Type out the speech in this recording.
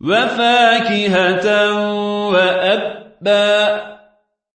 وفاكهة وأبا